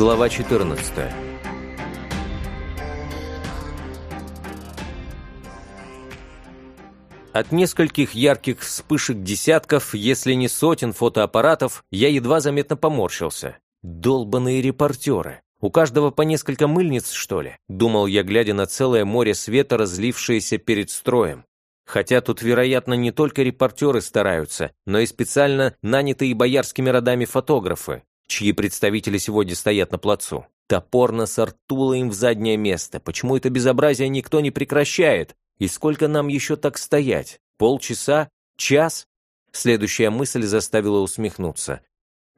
Глава 14 От нескольких ярких вспышек десятков, если не сотен фотоаппаратов, я едва заметно поморщился. Долбаные репортеры. У каждого по несколько мыльниц, что ли? Думал я, глядя на целое море света, разлившееся перед строем. Хотя тут, вероятно, не только репортеры стараются, но и специально нанятые боярскими родами фотографы, чьи представители сегодня стоят на плацу. Топорно сортуло им в заднее место. Почему это безобразие никто не прекращает? И сколько нам еще так стоять? Полчаса? Час? Следующая мысль заставила усмехнуться.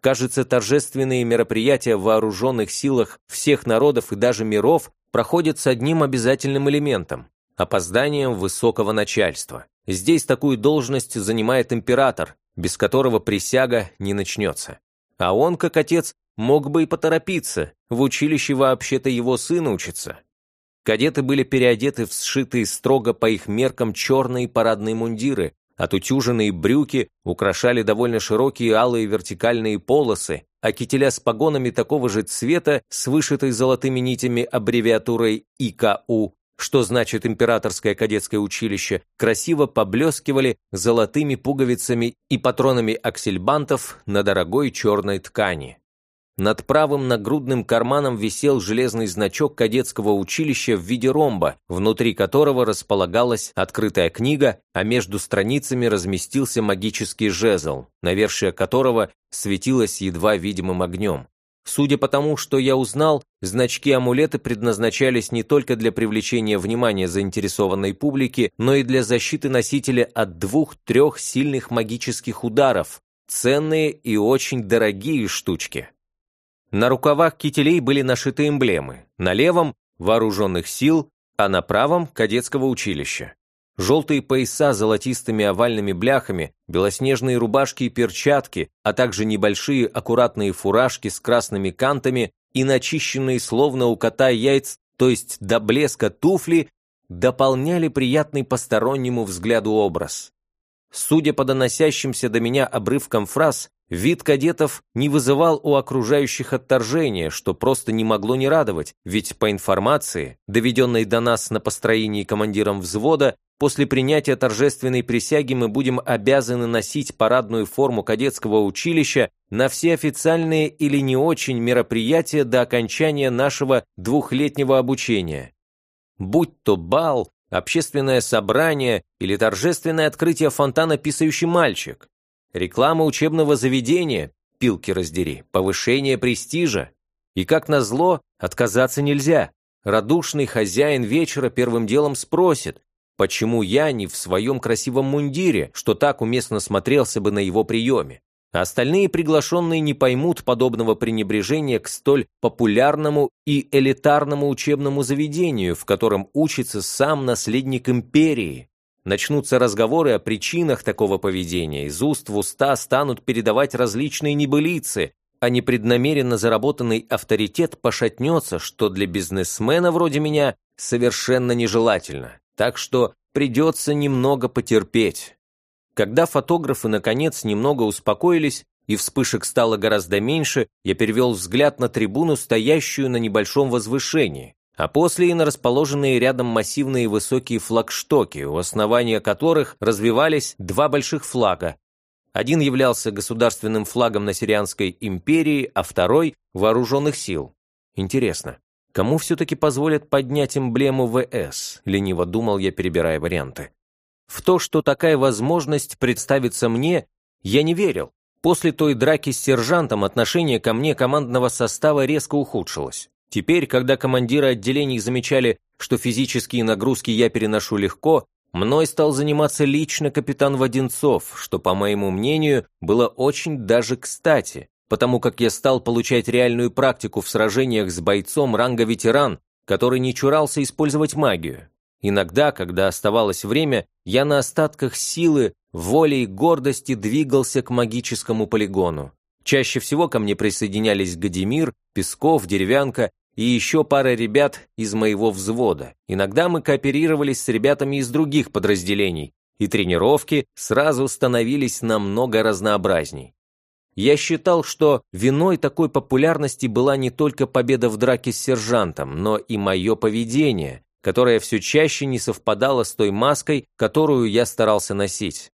Кажется, торжественные мероприятия в вооруженных силах всех народов и даже миров проходят с одним обязательным элементом – опозданием высокого начальства. Здесь такую должность занимает император, без которого присяга не начнется. А он, как отец, мог бы и поторопиться, в училище вообще-то его сын учится. Кадеты были переодеты в сшитые строго по их меркам черные парадные мундиры, отутюженные брюки украшали довольно широкие алые вертикальные полосы, а кителя с погонами такого же цвета с вышитой золотыми нитями аббревиатурой ИКУ что значит императорское кадетское училище, красиво поблескивали золотыми пуговицами и патронами аксельбантов на дорогой черной ткани. Над правым нагрудным карманом висел железный значок кадетского училища в виде ромба, внутри которого располагалась открытая книга, а между страницами разместился магический жезл, навершие которого светилось едва видимым огнем. Судя по тому, что я узнал, значки-амулеты предназначались не только для привлечения внимания заинтересованной публики, но и для защиты носителя от двух-трех сильных магических ударов. Ценные и очень дорогие штучки. На рукавах кителей были нашиты эмблемы. На левом – вооруженных сил, а на правом – кадетского училища. Желтые пояса с золотистыми овальными бляхами, белоснежные рубашки и перчатки, а также небольшие аккуратные фуражки с красными кантами и начищенные словно у кота яйц, то есть до блеска туфли, дополняли приятный постороннему взгляду образ. Судя по доносящимся до меня обрывкам фраз, вид кадетов не вызывал у окружающих отторжения, что просто не могло не радовать, ведь по информации, доведенной до нас на построении командиром взвода, После принятия торжественной присяги мы будем обязаны носить парадную форму кадетского училища на все официальные или не очень мероприятия до окончания нашего двухлетнего обучения. Будь то бал, общественное собрание или торжественное открытие фонтана «Писающий мальчик», реклама учебного заведения, пилки раздери, повышение престижа. И, как назло, отказаться нельзя. Радушный хозяин вечера первым делом спросит, Почему я не в своем красивом мундире, что так уместно смотрелся бы на его приеме? остальные приглашенные не поймут подобного пренебрежения к столь популярному и элитарному учебному заведению, в котором учится сам наследник империи. Начнутся разговоры о причинах такого поведения, из уст в уста станут передавать различные небылицы, а непреднамеренно заработанный авторитет пошатнется, что для бизнесмена вроде меня совершенно нежелательно так что придется немного потерпеть. Когда фотографы, наконец, немного успокоились, и вспышек стало гораздо меньше, я перевел взгляд на трибуну, стоящую на небольшом возвышении, а после и на расположенные рядом массивные высокие флагштоки, у основания которых развивались два больших флага. Один являлся государственным флагом Насирианской империи, а второй – вооруженных сил. Интересно, Кому все-таки позволят поднять эмблему ВС? Лениво думал я, перебирая варианты. В то, что такая возможность представится мне, я не верил. После той драки с сержантом отношение ко мне командного состава резко ухудшилось. Теперь, когда командиры отделений замечали, что физические нагрузки я переношу легко, мной стал заниматься лично капитан Воденцов, что, по моему мнению, было очень даже кстати потому как я стал получать реальную практику в сражениях с бойцом ранга ветеран, который не чурался использовать магию. Иногда, когда оставалось время, я на остатках силы, воли и гордости двигался к магическому полигону. Чаще всего ко мне присоединялись Гадимир, Песков, Деревянка и еще пара ребят из моего взвода. Иногда мы кооперировались с ребятами из других подразделений, и тренировки сразу становились намного разнообразней. Я считал, что виной такой популярности была не только победа в драке с сержантом, но и мое поведение, которое все чаще не совпадало с той маской, которую я старался носить.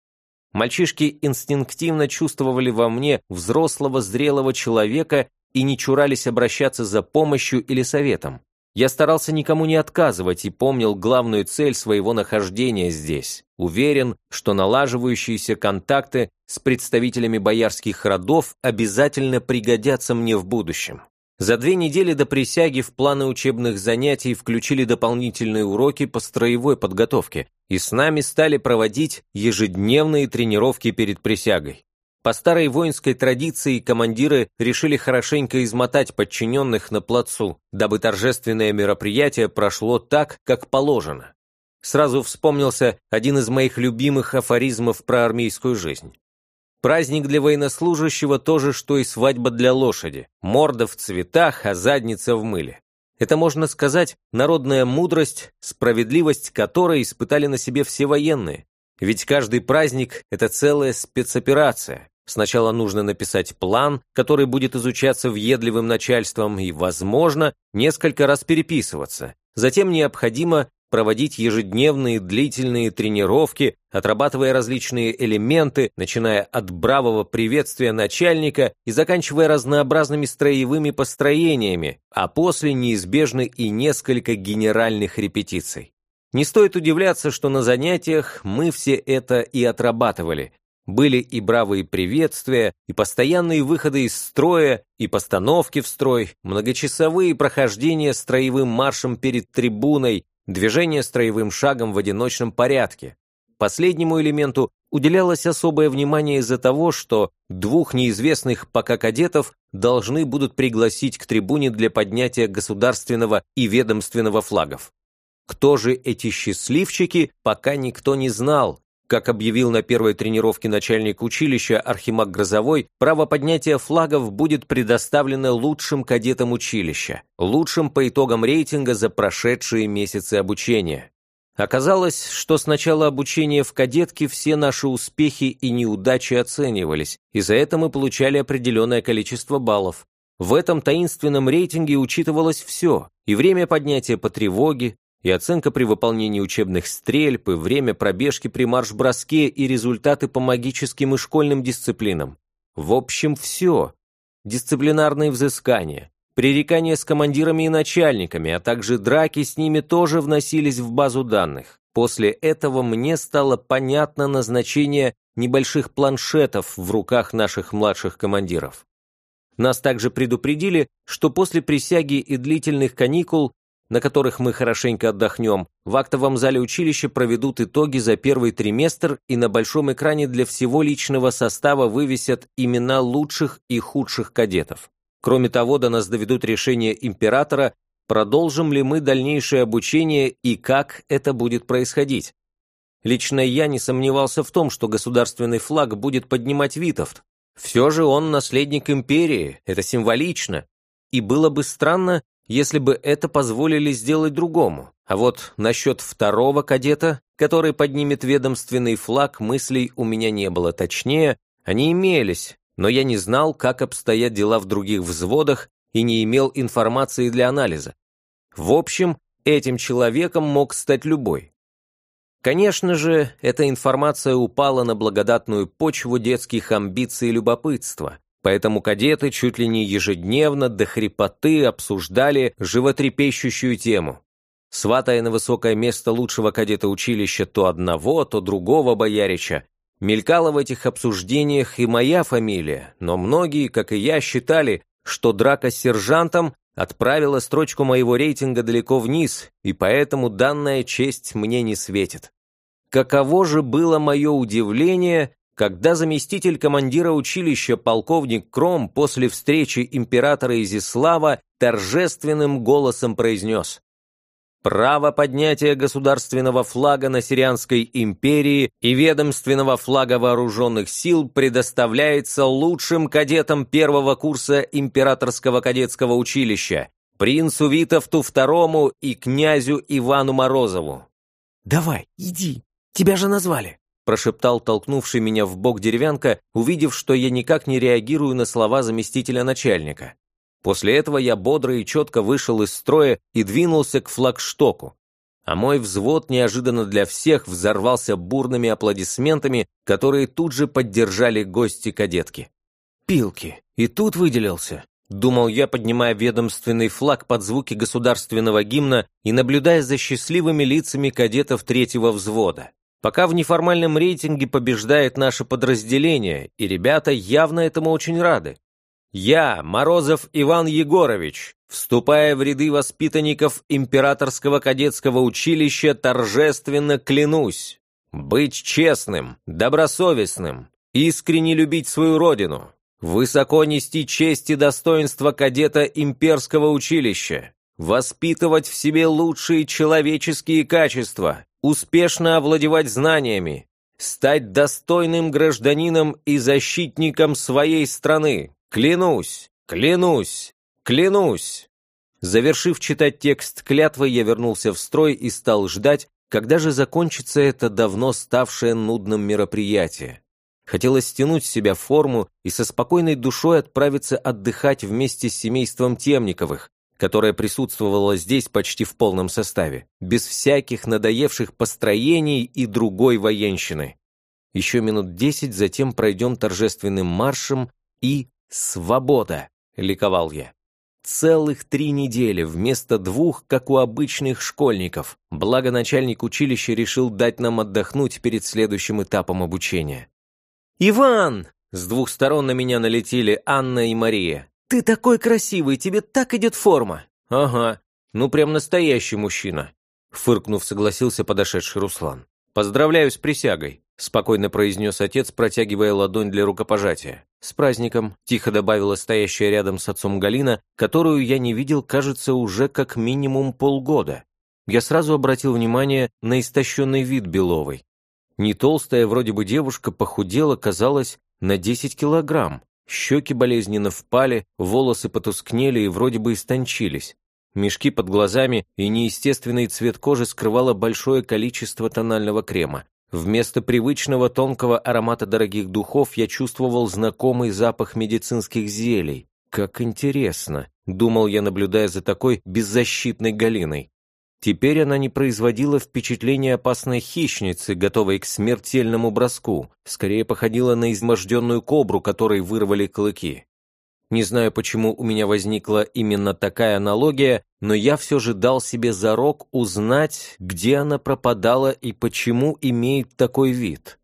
Мальчишки инстинктивно чувствовали во мне взрослого зрелого человека и не чурались обращаться за помощью или советом. Я старался никому не отказывать и помнил главную цель своего нахождения здесь. Уверен, что налаживающиеся контакты с представителями боярских родов обязательно пригодятся мне в будущем. За две недели до присяги в планы учебных занятий включили дополнительные уроки по строевой подготовке, и с нами стали проводить ежедневные тренировки перед присягой. По старой воинской традиции командиры решили хорошенько измотать подчиненных на плацу, дабы торжественное мероприятие прошло так, как положено. Сразу вспомнился один из моих любимых афоризмов про армейскую жизнь. Праздник для военнослужащего тоже, что и свадьба для лошади. Морда в цветах, а задница в мыле. Это, можно сказать, народная мудрость, справедливость которой испытали на себе все военные. Ведь каждый праздник – это целая спецоперация. Сначала нужно написать план, который будет изучаться въедливым начальством и, возможно, несколько раз переписываться. Затем необходимо проводить ежедневные длительные тренировки, отрабатывая различные элементы, начиная от бравого приветствия начальника и заканчивая разнообразными строевыми построениями, а после неизбежны и несколько генеральных репетиций. Не стоит удивляться, что на занятиях мы все это и отрабатывали, были и бравые приветствия, и постоянные выходы из строя, и постановки в строй, многочасовые прохождения строевым маршем перед трибуной, движение строевым шагом в одиночном порядке. Последнему элементу уделялось особое внимание из-за того, что двух неизвестных пока кадетов должны будут пригласить к трибуне для поднятия государственного и ведомственного флагов. Кто же эти счастливчики, пока никто не знал, как объявил на первой тренировке начальник училища Архимаг Грозовой, право поднятия флагов будет предоставлено лучшим кадетам училища, лучшим по итогам рейтинга за прошедшие месяцы обучения. Оказалось, что с начала обучения в кадетке все наши успехи и неудачи оценивались, и за это мы получали определенное количество баллов. В этом таинственном рейтинге учитывалось все, и время поднятия по тревоге, и оценка при выполнении учебных стрельб, и время пробежки при марш-броске, и результаты по магическим и школьным дисциплинам. В общем, все. Дисциплинарные взыскания, пререкания с командирами и начальниками, а также драки с ними тоже вносились в базу данных. После этого мне стало понятно назначение небольших планшетов в руках наших младших командиров. Нас также предупредили, что после присяги и длительных каникул на которых мы хорошенько отдохнем, в актовом зале училища проведут итоги за первый триместр и на большом экране для всего личного состава вывесят имена лучших и худших кадетов. Кроме того, до нас доведут решение императора, продолжим ли мы дальнейшее обучение и как это будет происходить. Лично я не сомневался в том, что государственный флаг будет поднимать Витовт. Все же он наследник империи, это символично. И было бы странно, если бы это позволили сделать другому. А вот насчет второго кадета, который поднимет ведомственный флаг, мыслей у меня не было. Точнее, они имелись, но я не знал, как обстоят дела в других взводах и не имел информации для анализа. В общем, этим человеком мог стать любой. Конечно же, эта информация упала на благодатную почву детских амбиций и любопытства, Поэтому кадеты чуть ли не ежедневно до хрипоты обсуждали животрепещущую тему. Сватая на высокое место лучшего кадета училища то одного, то другого боярича, мелькала в этих обсуждениях и моя фамилия, но многие, как и я, считали, что драка с сержантом отправила строчку моего рейтинга далеко вниз, и поэтому данная честь мне не светит. Каково же было мое удивление, когда заместитель командира училища полковник Кром после встречи императора Изислава торжественным голосом произнес «Право поднятия государственного флага на Сирианской империи и ведомственного флага вооруженных сил предоставляется лучшим кадетам первого курса императорского кадетского училища, принцу Витовту II и князю Ивану Морозову». «Давай, иди, тебя же назвали». Прошептал толкнувший меня в бок деревянка, увидев, что я никак не реагирую на слова заместителя начальника. После этого я бодро и четко вышел из строя и двинулся к флагштоку. А мой взвод неожиданно для всех взорвался бурными аплодисментами, которые тут же поддержали гости-кадетки. «Пилки! И тут выделился!» Думал я, поднимая ведомственный флаг под звуки государственного гимна и наблюдая за счастливыми лицами кадетов третьего взвода. Пока в неформальном рейтинге побеждает наше подразделение, и ребята явно этому очень рады. Я, Морозов Иван Егорович, вступая в ряды воспитанников Императорского кадетского училища, торжественно клянусь быть честным, добросовестным, искренне любить свою родину, высоко нести честь и достоинство кадета имперского училища, воспитывать в себе лучшие человеческие качества, успешно овладевать знаниями, стать достойным гражданином и защитником своей страны. Клянусь, клянусь, клянусь. Завершив читать текст клятвы, я вернулся в строй и стал ждать, когда же закончится это давно ставшее нудным мероприятие. Хотелось стянуть с себя форму и со спокойной душой отправиться отдыхать вместе с семейством Темниковых, которое присутствовало здесь почти в полном составе, без всяких надоевших построений и другой военщины. Еще минут десять, затем пройдем торжественным маршем и «Свобода!» — ликовал я. Целых три недели вместо двух, как у обычных школьников. Благо начальник училища решил дать нам отдохнуть перед следующим этапом обучения. «Иван!» С двух сторон на меня налетели Анна и Мария. «Ты такой красивый, тебе так идет форма!» «Ага, ну прям настоящий мужчина!» Фыркнув, согласился подошедший Руслан. «Поздравляю с присягой!» Спокойно произнес отец, протягивая ладонь для рукопожатия. «С праздником!» – тихо добавила стоящая рядом с отцом Галина, которую я не видел, кажется, уже как минимум полгода. Я сразу обратил внимание на истощенный вид Беловой. Не толстая вроде бы девушка похудела, казалось, на 10 килограмм. Щеки болезненно впали, волосы потускнели и вроде бы истончились. Мешки под глазами и неестественный цвет кожи скрывало большое количество тонального крема. Вместо привычного тонкого аромата дорогих духов я чувствовал знакомый запах медицинских зелий. Как интересно, думал я, наблюдая за такой беззащитной Галиной. Теперь она не производила впечатления опасной хищницы, готовой к смертельному броску, скорее походила на изможденную кобру, которой вырвали клыки. Не знаю, почему у меня возникла именно такая аналогия, но я все же дал себе зарок узнать, где она пропадала и почему имеет такой вид.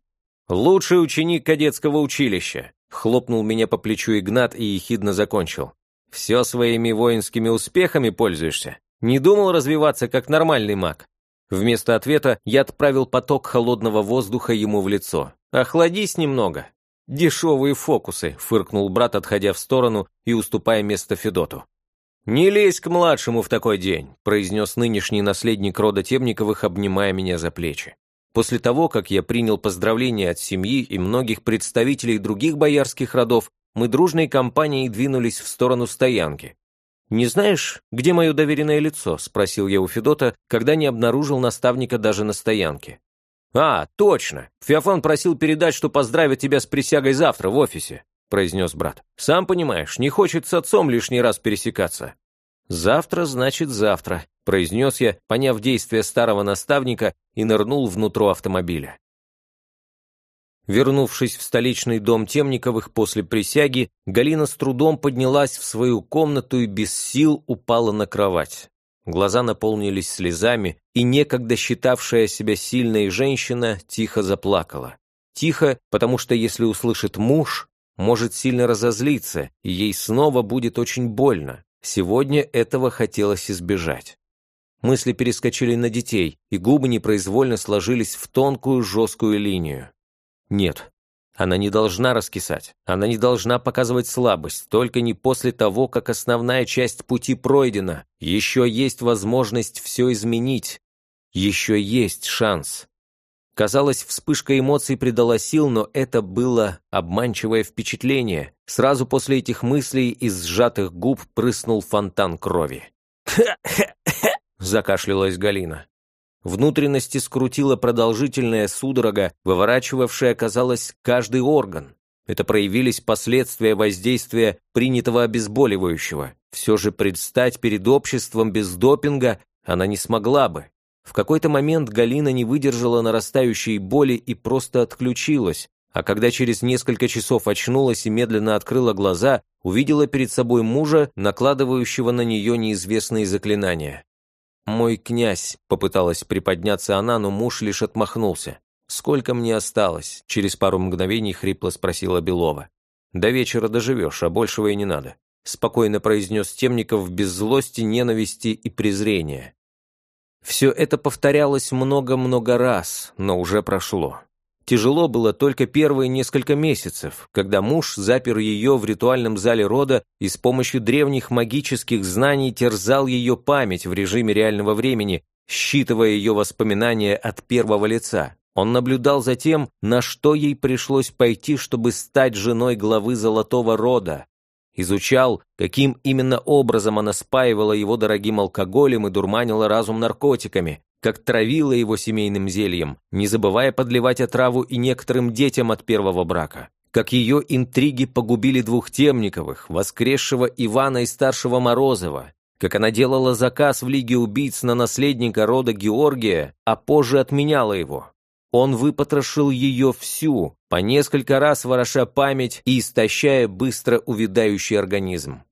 «Лучший ученик кадетского училища», — хлопнул меня по плечу Игнат и ехидно закончил. «Все своими воинскими успехами пользуешься? Не думал развиваться как нормальный маг. Вместо ответа я отправил поток холодного воздуха ему в лицо. «Охладись немного». «Дешевые фокусы», — фыркнул брат, отходя в сторону и уступая место Федоту. «Не лезь к младшему в такой день», — произнес нынешний наследник рода Темниковых, обнимая меня за плечи. После того, как я принял поздравления от семьи и многих представителей других боярских родов, мы дружной компанией двинулись в сторону стоянки, «Не знаешь, где мое доверенное лицо?» – спросил я у Федота, когда не обнаружил наставника даже на стоянке. «А, точно! Феофан просил передать, что поздравит тебя с присягой завтра в офисе», – произнес брат. «Сам понимаешь, не хочет с отцом лишний раз пересекаться». «Завтра значит завтра», – произнес я, поняв действия старого наставника и нырнул внутрь автомобиля. Вернувшись в столичный дом Темниковых после присяги, Галина с трудом поднялась в свою комнату и без сил упала на кровать. Глаза наполнились слезами, и некогда считавшая себя сильной женщина тихо заплакала. Тихо, потому что если услышит муж, может сильно разозлиться, и ей снова будет очень больно. Сегодня этого хотелось избежать. Мысли перескочили на детей, и губы непроизвольно сложились в тонкую жесткую линию. Нет, она не должна раскисать, она не должна показывать слабость, только не после того, как основная часть пути пройдена. Еще есть возможность все изменить, еще есть шанс. Казалось, вспышка эмоций придала сил, но это было обманчивое впечатление. Сразу после этих мыслей из сжатых губ прыснул фонтан крови. «Ха-ха-ха!» – закашлялась Галина. Внутренности скрутила продолжительная судорога, выворачивавшая, казалось, каждый орган. Это проявились последствия воздействия принятого обезболивающего. Все же предстать перед обществом без допинга она не смогла бы. В какой-то момент Галина не выдержала нарастающей боли и просто отключилась, а когда через несколько часов очнулась и медленно открыла глаза, увидела перед собой мужа, накладывающего на нее неизвестные заклинания. «Мой князь», — попыталась приподняться она, но муж лишь отмахнулся. «Сколько мне осталось?» — через пару мгновений хрипло спросила Белова. «До вечера доживешь, а большего и не надо», — спокойно произнес Темников без злости, ненависти и презрения. Все это повторялось много-много раз, но уже прошло. Тяжело было только первые несколько месяцев, когда муж запер ее в ритуальном зале рода и с помощью древних магических знаний терзал ее память в режиме реального времени, считывая ее воспоминания от первого лица. Он наблюдал за тем, на что ей пришлось пойти, чтобы стать женой главы Золотого Рода. Изучал, каким именно образом она спаивала его дорогим алкоголем и дурманила разум наркотиками, как травила его семейным зельем, не забывая подливать отраву и некоторым детям от первого брака. Как ее интриги погубили двух Темниковых, воскресшего Ивана и старшего Морозова, как она делала заказ в Лиге убийц на наследника рода Георгия, а позже отменяла его. Он выпотрошил ее всю, по несколько раз вороша память и истощая быстро увядающий организм.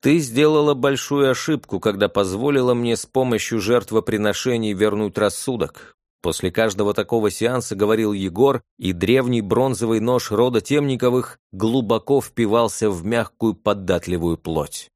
«Ты сделала большую ошибку, когда позволила мне с помощью жертвоприношений вернуть рассудок», После каждого такого сеанса говорил Егор, и древний бронзовый нож рода Темниковых глубоко впивался в мягкую податливую плоть.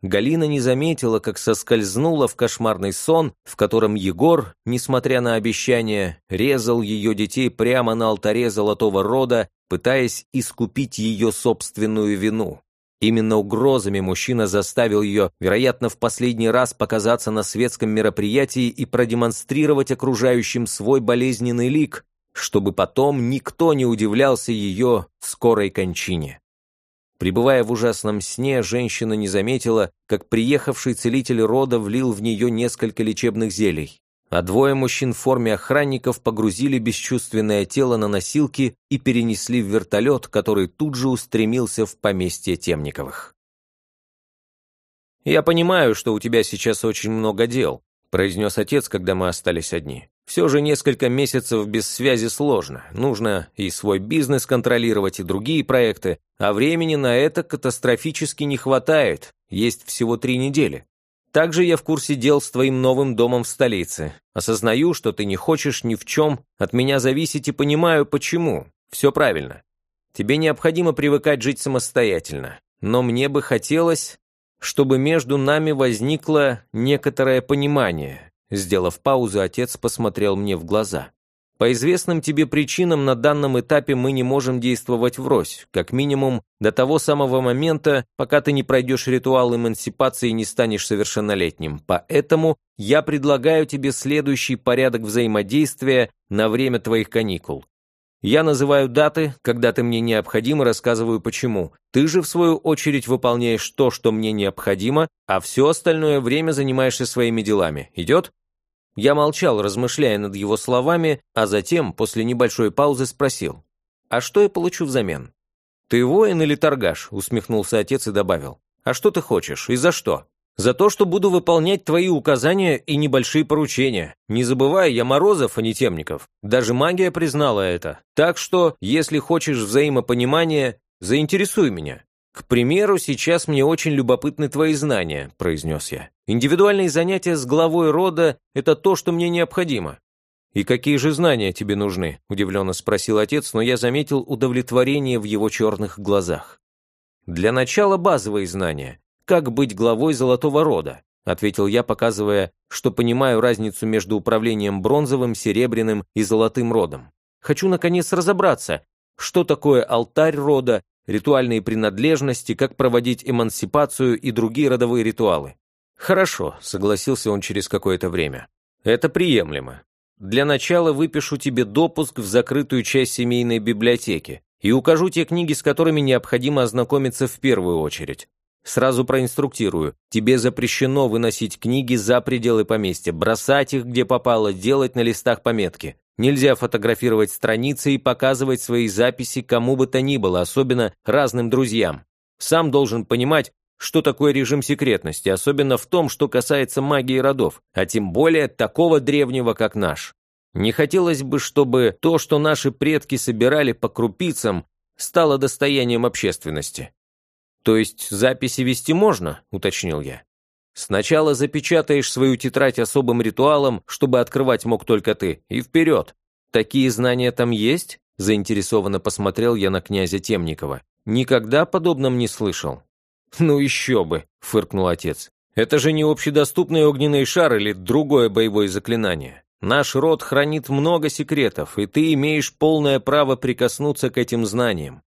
Галина не заметила, как соскользнула в кошмарный сон, в котором Егор, несмотря на обещания, резал ее детей прямо на алтаре золотого рода, пытаясь искупить ее собственную вину. Именно угрозами мужчина заставил ее, вероятно, в последний раз показаться на светском мероприятии и продемонстрировать окружающим свой болезненный лик, чтобы потом никто не удивлялся ее скорой кончине. Пребывая в ужасном сне, женщина не заметила, как приехавший целитель рода влил в нее несколько лечебных зелий, а двое мужчин в форме охранников погрузили бесчувственное тело на носилки и перенесли в вертолет, который тут же устремился в поместье Темниковых. «Я понимаю, что у тебя сейчас очень много дел», произнес отец, когда мы остались одни. Все же несколько месяцев без связи сложно. Нужно и свой бизнес контролировать, и другие проекты, а времени на это катастрофически не хватает. Есть всего три недели. Также я в курсе дел с твоим новым домом в столице. Осознаю, что ты не хочешь ни в чем от меня зависеть и понимаю, почему. Все правильно. Тебе необходимо привыкать жить самостоятельно. Но мне бы хотелось, чтобы между нами возникло некоторое понимание. Сделав паузу, отец посмотрел мне в глаза. По известным тебе причинам на данном этапе мы не можем действовать врозь, как минимум до того самого момента, пока ты не пройдешь ритуал эмансипации и не станешь совершеннолетним. Поэтому я предлагаю тебе следующий порядок взаимодействия на время твоих каникул. Я называю даты, когда ты мне необходим, и рассказываю почему. Ты же, в свою очередь, выполняешь то, что мне необходимо, а все остальное время занимаешься своими делами. Идет? Я молчал, размышляя над его словами, а затем, после небольшой паузы, спросил. «А что я получу взамен?» «Ты воин или торгаш?» — усмехнулся отец и добавил. «А что ты хочешь? И за что?» За то, что буду выполнять твои указания и небольшие поручения. Не забывай, я Морозов, а не Темников. Даже магия признала это. Так что, если хочешь взаимопонимания, заинтересуй меня. К примеру, сейчас мне очень любопытны твои знания, произнес я. Индивидуальные занятия с главой рода – это то, что мне необходимо. «И какие же знания тебе нужны?» – удивленно спросил отец, но я заметил удовлетворение в его черных глазах. «Для начала базовые знания как быть главой золотого рода», ответил я, показывая, что понимаю разницу между управлением бронзовым, серебряным и золотым родом. Хочу, наконец, разобраться, что такое алтарь рода, ритуальные принадлежности, как проводить эмансипацию и другие родовые ритуалы. «Хорошо», — согласился он через какое-то время. «Это приемлемо. Для начала выпишу тебе допуск в закрытую часть семейной библиотеки и укажу те книги, с которыми необходимо ознакомиться в первую очередь. Сразу проинструктирую. Тебе запрещено выносить книги за пределы поместья, бросать их где попало, делать на листах пометки. Нельзя фотографировать страницы и показывать свои записи кому бы то ни было, особенно разным друзьям. Сам должен понимать, что такое режим секретности, особенно в том, что касается магии родов, а тем более такого древнего, как наш. Не хотелось бы, чтобы то, что наши предки собирали по крупицам, стало достоянием общественности. «То есть записи вести можно?» – уточнил я. «Сначала запечатаешь свою тетрадь особым ритуалом, чтобы открывать мог только ты, и вперед. Такие знания там есть?» – заинтересованно посмотрел я на князя Темникова. «Никогда подобном не слышал». «Ну еще бы!» – фыркнул отец. «Это же не общедоступный огненный шар или другое боевое заклинание. Наш род хранит много секретов, и ты имеешь полное право прикоснуться к этим знаниям.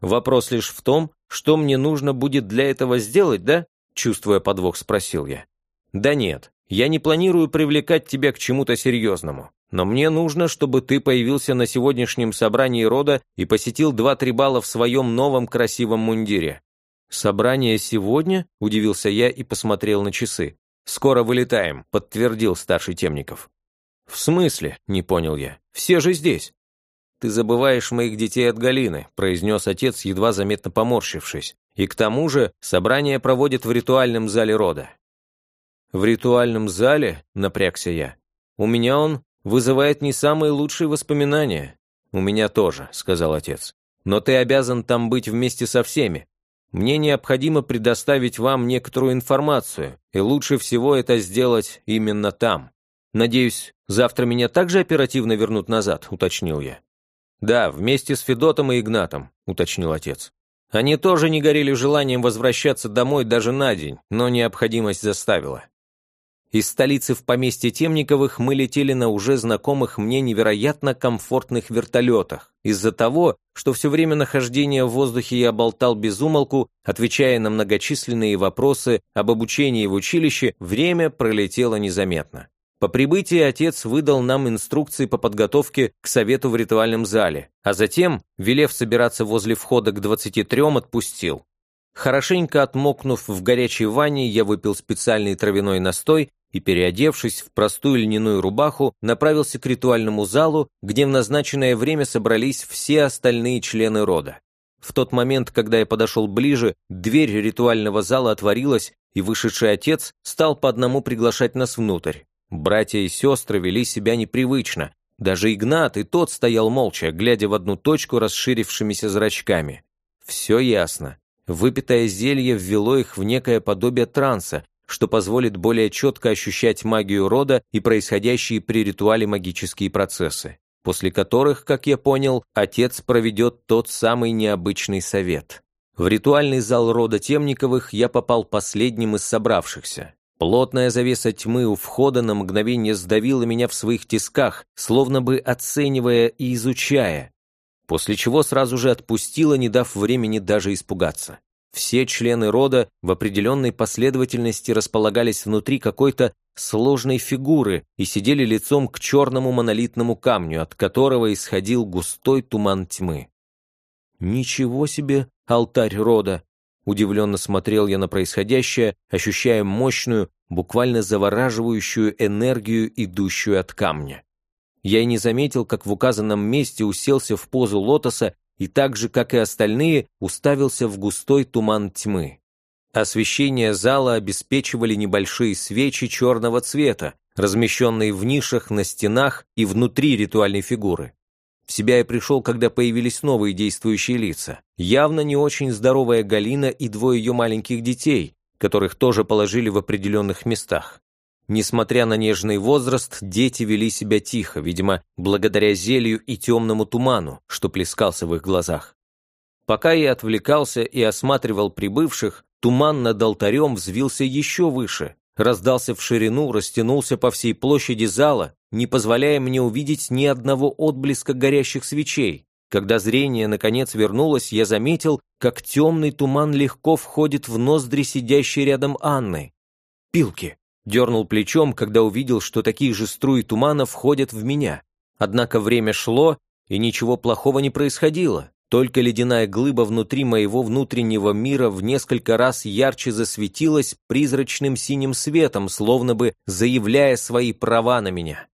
Вопрос лишь в том, что мне нужно будет для этого сделать, да? Чувствуя подвох, спросил я. Да нет, я не планирую привлекать тебя к чему-то серьезному. Но мне нужно, чтобы ты появился на сегодняшнем собрании рода и посетил два-три балла в своем новом красивом мундире. «Собрание сегодня?» – удивился я и посмотрел на часы. «Скоро вылетаем», – подтвердил старший Темников. «В смысле?» – не понял я. «Все же здесь». «Ты забываешь моих детей от Галины», – произнес отец, едва заметно поморщившись. «И к тому же собрание проводят в ритуальном зале рода». «В ритуальном зале?» – напрягся я. «У меня он вызывает не самые лучшие воспоминания». «У меня тоже», – сказал отец. «Но ты обязан там быть вместе со всеми. Мне необходимо предоставить вам некоторую информацию, и лучше всего это сделать именно там. Надеюсь, завтра меня также оперативно вернут назад», – уточнил я. «Да, вместе с Федотом и Игнатом», — уточнил отец. Они тоже не горели желанием возвращаться домой даже на день, но необходимость заставила. Из столицы в поместье Темниковых мы летели на уже знакомых мне невероятно комфортных вертолетах. Из-за того, что все время нахождения в воздухе я болтал без умолку, отвечая на многочисленные вопросы об обучении в училище, время пролетело незаметно. По прибытии отец выдал нам инструкции по подготовке к совету в ритуальном зале, а затем, велев собираться возле входа к 23 отпустил. Хорошенько отмокнув в горячей ванне, я выпил специальный травяной настой и, переодевшись в простую льняную рубаху, направился к ритуальному залу, где в назначенное время собрались все остальные члены рода. В тот момент, когда я подошел ближе, дверь ритуального зала отворилась, и вышедший отец стал по одному приглашать нас внутрь. Братья и сестры вели себя непривычно. Даже Игнат и тот стоял молча, глядя в одну точку расширившимися зрачками. Все ясно. Выпитое зелье ввело их в некое подобие транса, что позволит более четко ощущать магию рода и происходящие при ритуале магические процессы, после которых, как я понял, отец проведет тот самый необычный совет. В ритуальный зал рода Темниковых я попал последним из собравшихся. Плотная завеса тьмы у входа на мгновение сдавила меня в своих тисках, словно бы оценивая и изучая, после чего сразу же отпустила, не дав времени даже испугаться. Все члены рода в определенной последовательности располагались внутри какой-то сложной фигуры и сидели лицом к черному монолитному камню, от которого исходил густой туман тьмы. «Ничего себе, алтарь рода!» Удивленно смотрел я на происходящее, ощущая мощную, буквально завораживающую энергию, идущую от камня. Я и не заметил, как в указанном месте уселся в позу лотоса и так же, как и остальные, уставился в густой туман тьмы. Освещение зала обеспечивали небольшие свечи черного цвета, размещенные в нишах на стенах и внутри ритуальной фигуры. В себя я пришел, когда появились новые действующие лица. Явно не очень здоровая Галина и двое ее маленьких детей, которых тоже положили в определенных местах. Несмотря на нежный возраст, дети вели себя тихо, видимо, благодаря зелью и темному туману, что плескался в их глазах. Пока я отвлекался и осматривал прибывших, туман над алтарем взвился еще выше, раздался в ширину, растянулся по всей площади зала, не позволяя мне увидеть ни одного отблеска горящих свечей. Когда зрение наконец вернулось, я заметил, как темный туман легко входит в ноздри сидящей рядом Анны. «Пилки!» — дернул плечом, когда увидел, что такие же струи тумана входят в меня. Однако время шло, и ничего плохого не происходило. Только ледяная глыба внутри моего внутреннего мира в несколько раз ярче засветилась призрачным синим светом, словно бы заявляя свои права на меня.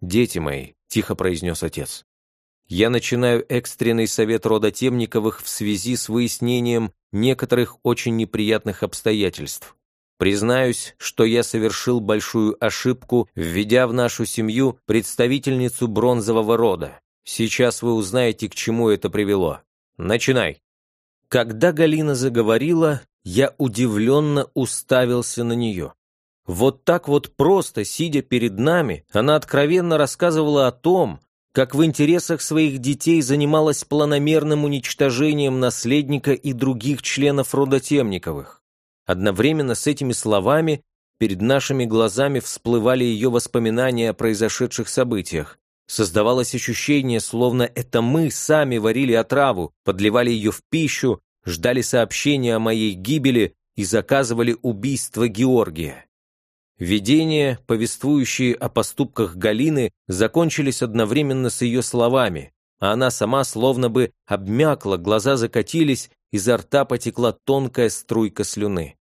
«Дети мои», — тихо произнес отец, — «я начинаю экстренный совет рода Темниковых в связи с выяснением некоторых очень неприятных обстоятельств. Признаюсь, что я совершил большую ошибку, введя в нашу семью представительницу бронзового рода. Сейчас вы узнаете, к чему это привело. Начинай. Когда Галина заговорила, я удивленно уставился на нее. Вот так вот просто, сидя перед нами, она откровенно рассказывала о том, как в интересах своих детей занималась планомерным уничтожением наследника и других членов рода Темниковых. Одновременно с этими словами перед нашими глазами всплывали ее воспоминания о произошедших событиях. Создавалось ощущение, словно это мы сами варили отраву, подливали ее в пищу, ждали сообщения о моей гибели и заказывали убийство Георгия. Видения, повествующие о поступках Галины, закончились одновременно с ее словами, а она сама словно бы обмякла, глаза закатились, изо рта потекла тонкая струйка слюны.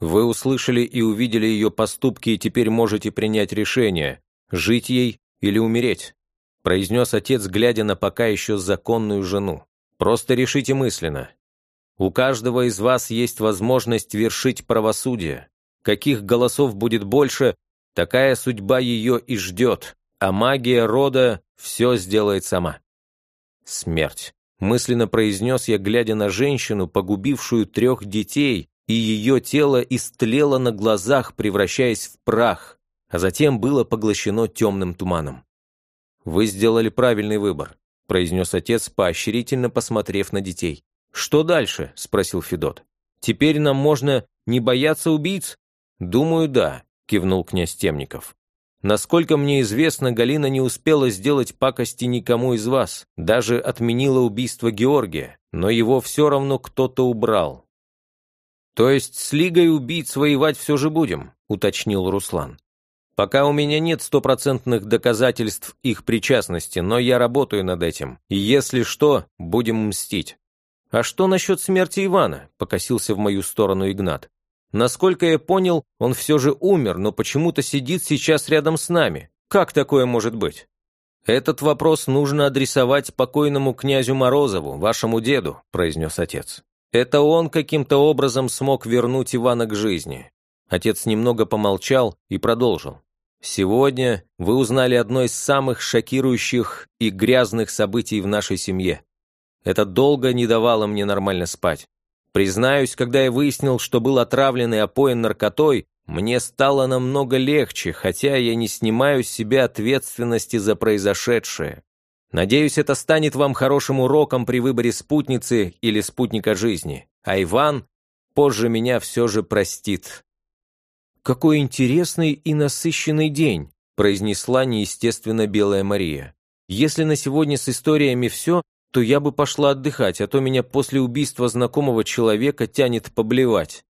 Вы услышали и увидели ее поступки и теперь можете принять решение, жить ей или умереть», произнес отец, глядя на пока еще законную жену. «Просто решите мысленно. У каждого из вас есть возможность вершить правосудие. Каких голосов будет больше, такая судьба ее и ждет, а магия рода все сделает сама». «Смерть», мысленно произнес я, глядя на женщину, погубившую трех детей, и ее тело истлело на глазах, превращаясь в прах, а затем было поглощено темным туманом. «Вы сделали правильный выбор», — произнес отец, поощрительно посмотрев на детей. «Что дальше?» — спросил Федот. «Теперь нам можно не бояться убийц?» «Думаю, да», — кивнул князь Темников. «Насколько мне известно, Галина не успела сделать пакости никому из вас, даже отменила убийство Георгия, но его все равно кто-то убрал. «То есть с Лигой убийц воевать все же будем?» — уточнил Руслан. «Пока у меня нет стопроцентных доказательств их причастности, но я работаю над этим, и если что, будем мстить». «А что насчет смерти Ивана?» — покосился в мою сторону Игнат. «Насколько я понял, он все же умер, но почему-то сидит сейчас рядом с нами. Как такое может быть?» «Этот вопрос нужно адресовать покойному князю Морозову, вашему деду», — произнес отец. Это он каким-то образом смог вернуть Ивана к жизни. Отец немного помолчал и продолжил. Сегодня вы узнали одно из самых шокирующих и грязных событий в нашей семье. Это долго не давало мне нормально спать. Признаюсь, когда я выяснил, что был отравлен и опоен наркотой, мне стало намного легче, хотя я не снимаю с себя ответственности за произошедшее. Надеюсь, это станет вам хорошим уроком при выборе спутницы или спутника жизни. А Иван позже меня все же простит. «Какой интересный и насыщенный день», произнесла неестественно белая Мария. «Если на сегодня с историями все, то я бы пошла отдыхать, а то меня после убийства знакомого человека тянет поблевать».